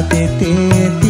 आते तेती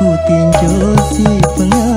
ku tinjau si pengemos